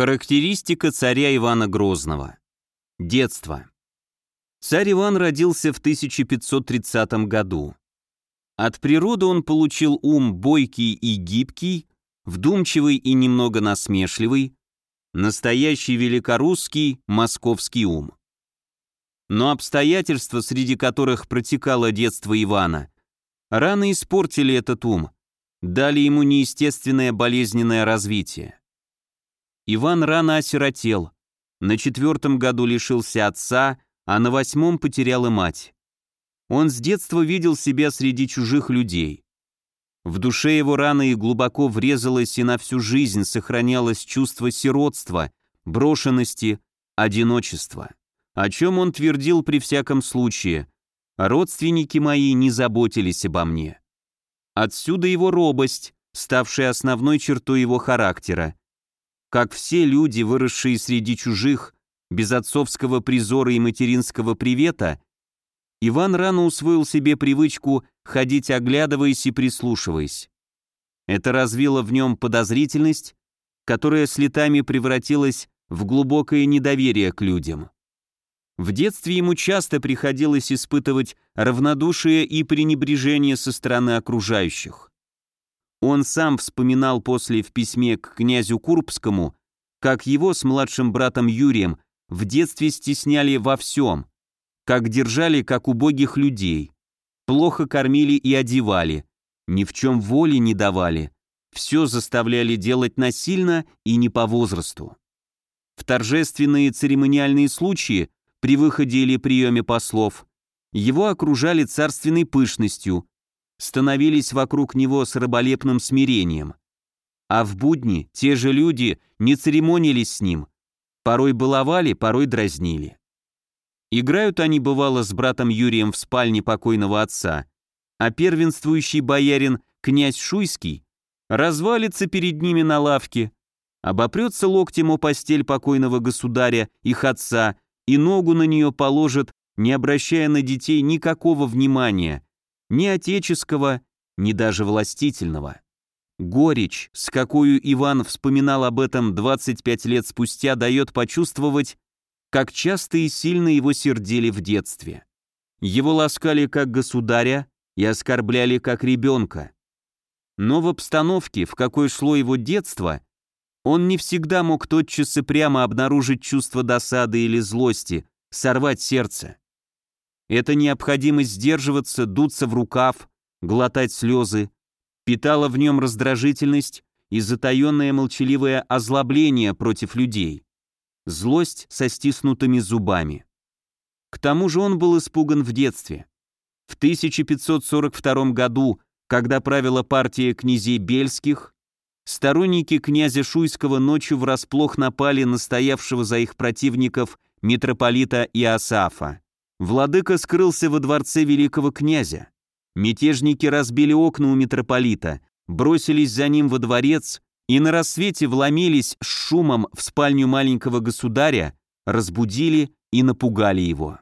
Характеристика царя Ивана Грозного. Детство. Царь Иван родился в 1530 году. От природы он получил ум бойкий и гибкий, вдумчивый и немного насмешливый, настоящий великорусский московский ум. Но обстоятельства, среди которых протекало детство Ивана, рано испортили этот ум, дали ему неестественное болезненное развитие. Иван рано осиротел. На четвертом году лишился отца, а на восьмом потерял и мать. Он с детства видел себя среди чужих людей. В душе его рано и глубоко врезалось и на всю жизнь сохранялось чувство сиротства, брошенности, одиночества, о чем он твердил при всяком случае. «Родственники мои не заботились обо мне». Отсюда его робость, ставшая основной чертой его характера, как все люди, выросшие среди чужих, без отцовского призора и материнского привета, Иван рано усвоил себе привычку ходить оглядываясь и прислушиваясь. Это развило в нем подозрительность, которая с летами превратилась в глубокое недоверие к людям. В детстве ему часто приходилось испытывать равнодушие и пренебрежение со стороны окружающих. Он сам вспоминал после в письме к князю Курбскому, как его с младшим братом Юрием в детстве стесняли во всем, как держали как убогих людей, плохо кормили и одевали, ни в чем воли не давали, все заставляли делать насильно и не по возрасту. В торжественные церемониальные случаи, при выходе или приеме послов, его окружали царственной пышностью, становились вокруг него с раболепным смирением. А в будни те же люди не церемонились с ним, порой баловали, порой дразнили. Играют они, бывало, с братом Юрием в спальне покойного отца, а первенствующий боярин, князь Шуйский, развалится перед ними на лавке, обопрется локтем о постель покойного государя, их отца, и ногу на нее положит, не обращая на детей никакого внимания, ни отеческого, ни даже властительного. Горечь, с какой Иван вспоминал об этом 25 лет спустя, дает почувствовать, как часто и сильно его сердели в детстве. Его ласкали как государя и оскорбляли как ребенка. Но в обстановке, в какой шло его детство, он не всегда мог тотчас и прямо обнаружить чувство досады или злости, сорвать сердце. Эта необходимость сдерживаться, дуться в рукав, глотать слезы, питала в нем раздражительность и затаенное молчаливое озлобление против людей. Злость со стиснутыми зубами. К тому же он был испуган в детстве. В 1542 году, когда правила партия князей Бельских, сторонники князя Шуйского ночью врасплох напали на стоявшего за их противников митрополита Иосафа. Владыка скрылся во дворце великого князя. Мятежники разбили окна у митрополита, бросились за ним во дворец и на рассвете вломились с шумом в спальню маленького государя, разбудили и напугали его.